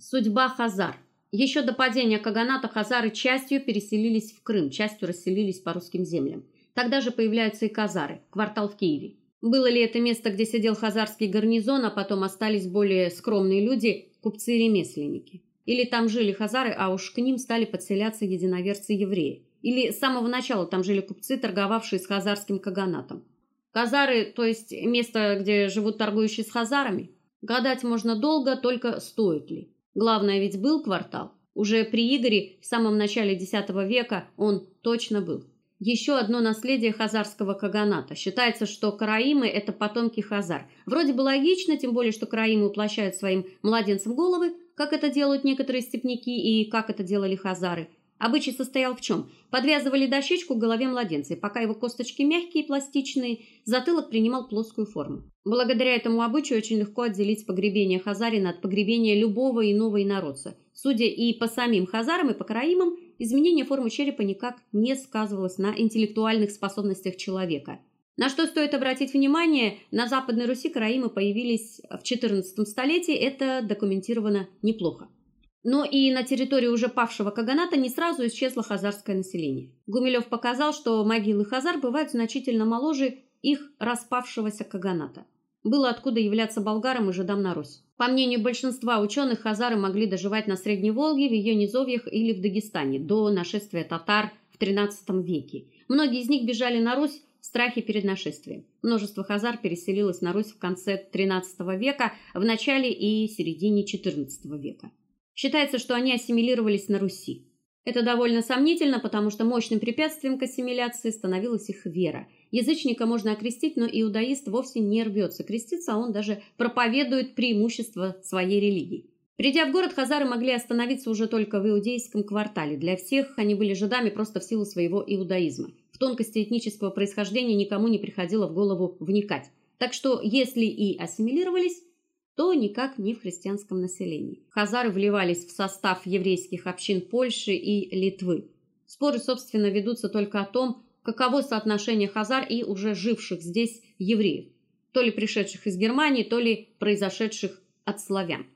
Судьба хазар. Еще до падения каганата хазары частью переселились в Крым, частью расселились по русским землям. Тогда же появляются и казары, квартал в Киеве. Было ли это место, где сидел хазарский гарнизон, а потом остались более скромные люди, купцы и ремесленники? Или там жили хазары, а уж к ним стали подселяться единоверцы-евреи? Или с самого начала там жили купцы, торговавшие с хазарским каганатом? Казары, то есть место, где живут торгующие с хазарами? Гадать можно долго, только стоит ли? Главное ведь был квартал. Уже при Игоре в самом начале X века он точно был. Еще одно наследие хазарского каганата. Считается, что караимы это потомки хазар. Вроде бы логично, тем более что караимы уплощают своим младенцам головы, как это делают некоторые степняки и как это делали хазары. Обычай состоял в чем? Подвязывали дощечку к голове младенца, и пока его косточки мягкие и пластичные, затылок принимал плоскую форму. Благодаря этому обычаю очень легко отделить погребение хазарина от погребения любого иного инородца. Судя и по самим хазарам, и по караимам, изменение формы черепа никак не сказывалось на интеллектуальных способностях человека. На что стоит обратить внимание, на Западной Руси караимы появились в XIV столетии, это документировано неплохо. Но и на территории уже павшего каганата не сразу исчезло хазарское население. Гумилев показал, что могилы хазар бывают значительно моложе их распавшегося каганата. Было откуда являться болгарам и жидам на Русь. По мнению большинства ученых, хазары могли доживать на Средней Волге, в ее низовьях или в Дагестане до нашествия татар в XIII веке. Многие из них бежали на Русь в страхе перед нашествием. Множество хазар переселилось на Русь в конце XIII века, в начале и середине XIV века. Считается, что они ассимилировались на Руси. Это довольно сомнительно, потому что мощным препятствием к ассимиляции становилась их вера. Язычника можно окрестить, но иудаист вовсе не рвется креститься, а он даже проповедует преимущества своей религии. Придя в город, хазары могли остановиться уже только в иудейском квартале. Для всех они были жидами просто в силу своего иудаизма. В тонкости этнического происхождения никому не приходило в голову вникать. Так что, если и ассимилировались, то никак не в христианском населении. Хазары вливались в состав еврейских общин Польши и Литвы. Споры, собственно, ведутся только о том, каково соотношение хазар и уже живших здесь евреев, то ли пришедших из Германии, то ли произошедших от славян.